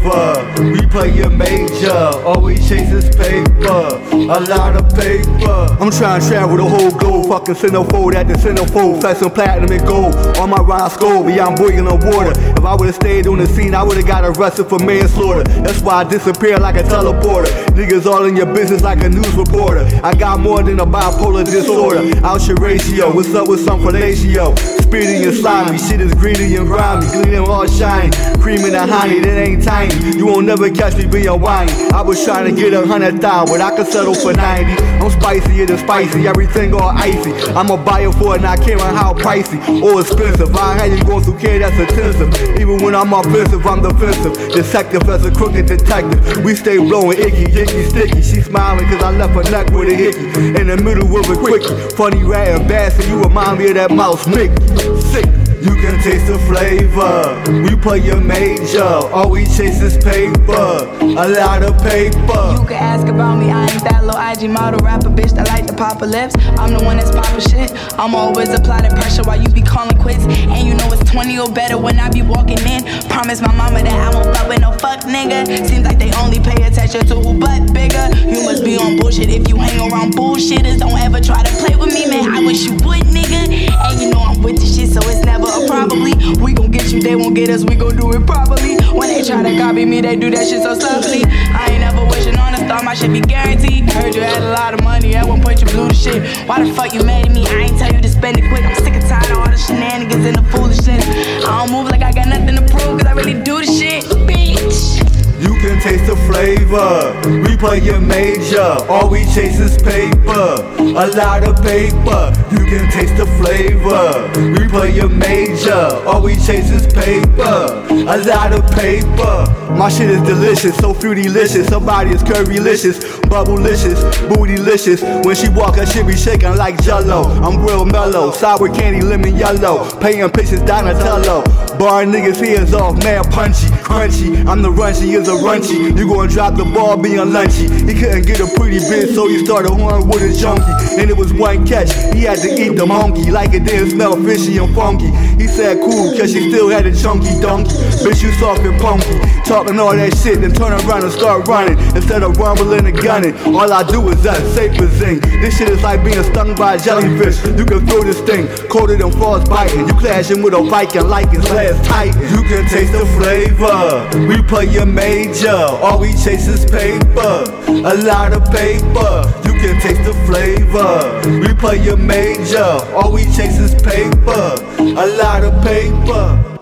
favor. We play a major, always chasing paper a lot of paper. I'm trying to travel the whole globe, fucking centerfold at the centerfold, flexing platinum and gold on my rhyme score, beyond boiling the water. If I would've stayed on the scene, I would've got arrested for manslaughter. That's why I disappeared like a teleporter. Niggas all in your business like a news reporter. I got more than a bipolar disorder. Out your ratio, what's up with some fellatio? Speedy and slimy, shit is greedy and grimy, gleaming all shiny, cream the honey, that ain't tiny. You won't never catch me being whiny. I was trying to get a hundred thousand, but I could settle for 90. I'm spicier than spicy, everything all icy. I'm a buyer for it, not caring how pricey or expensive. I had you go through care that's intensive. Even when I'm offensive, I'm defensive. Deceptive as a crooked detective. We stay blowing icky, icky, sticky. She smiling cause I left her neck with a hickey. In the middle of a quickie. Funny rat and bastard, you remind me of that mouse Mick. You can taste the flavor. We play a major. All we chase is paper. A lot of paper. You can ask about me, I ain't that little IG model rapper bitch that like to pop her lips. I'm the one that's poppin' shit. I'm always applying pressure while you be calling quits. And you know it's 20 or better when I be walking in. Promise my mama that I won't fuck with no fuck nigga. Seems like they only pay attention to who butt bigger. You must be on bullshit if you hang around bullshitters. Don't ever try to play with me, man. I wish you would, they won't get us, we gon' do it properly. When they try to copy me, they do that shit so subtly. I ain't never wishing on a star, my shit be guaranteed. Heard you had a lot of money, at one point you blew the shit. Why the fuck you mad at me? I ain't tell you to spend it quick. I'm sick and tired of all the shenanigans and the foolishness. Flavor. We play a major. All we chase is paper. A lot of paper. You can taste the flavor. We play a major. All we chase is paper. A lot of paper. My shit is delicious, so fruity-licious. Somebody is curry-licious, bubble-licious, booty-licious. When she walk, her shit be shaking like jello. I'm real mellow, sour candy, lemon yellow. Paying pictures, Donatello. Bar niggas' heads off, man, punchy, crunchy. I'm the runchy, is a runchy. You gonna drop the ball being lunchy. He couldn't get a pretty bitch, so he started horn with a junkie. And it was one catch, he had to eat the monkey. Like it didn't smell fishy and funky. He said cool, cause she still had a chunky donkey. Bitch, you soft and punky. Talking all that shit, then turn around and start running. Instead of rumbling and gunning, all I do is that safe as zing. This shit is like being stung by a jellyfish. You can feel this thing, colder than biting. You clashing with a Viking like his last tight. Can taste the flavor. We play a major. All we chase is paper. A lot of paper. You can taste the flavor. We play a major. All we chase is paper. A lot of paper.